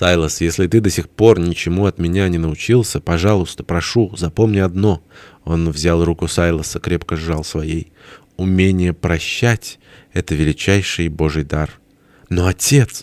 «Сайлос, если ты до сих пор ничему от меня не научился, пожалуйста, прошу, запомни одно». Он взял руку Сайлоса, крепко сжал своей. «Умение прощать — это величайший Божий дар». «Но, отец!»